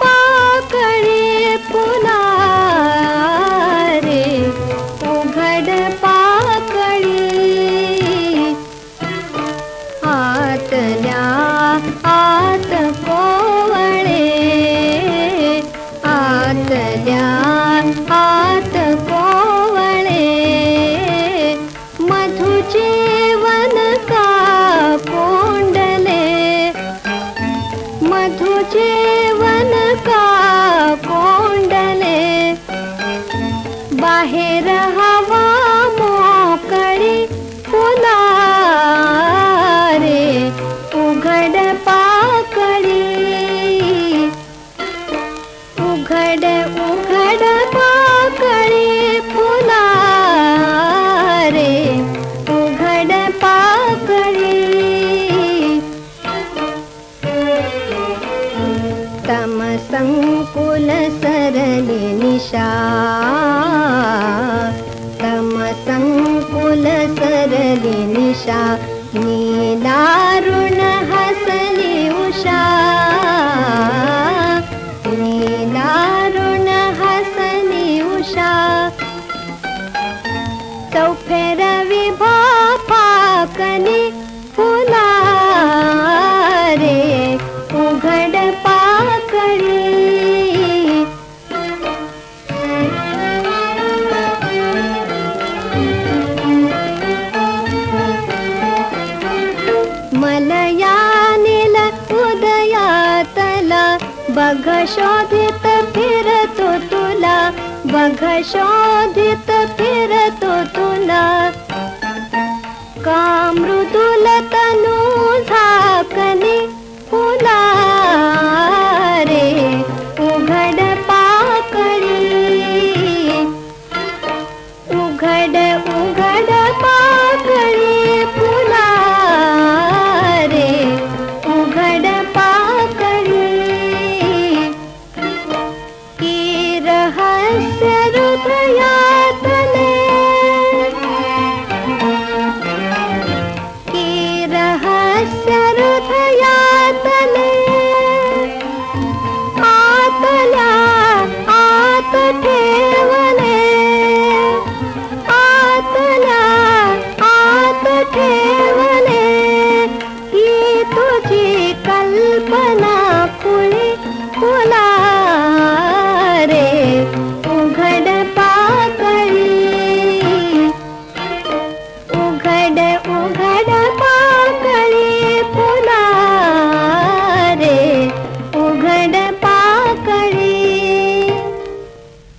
पा पुना मधुजीवन का कोंडले बाहेर हवा मोकळी फुला रे उघड पाकळी उघड उघड तम संकुल सरली निशा तम संकुल सरली निशा नीलारुण बघ शोधित फिरतो तुला बघ शोधित फिरतो तुला. का मृदुल तनू 红那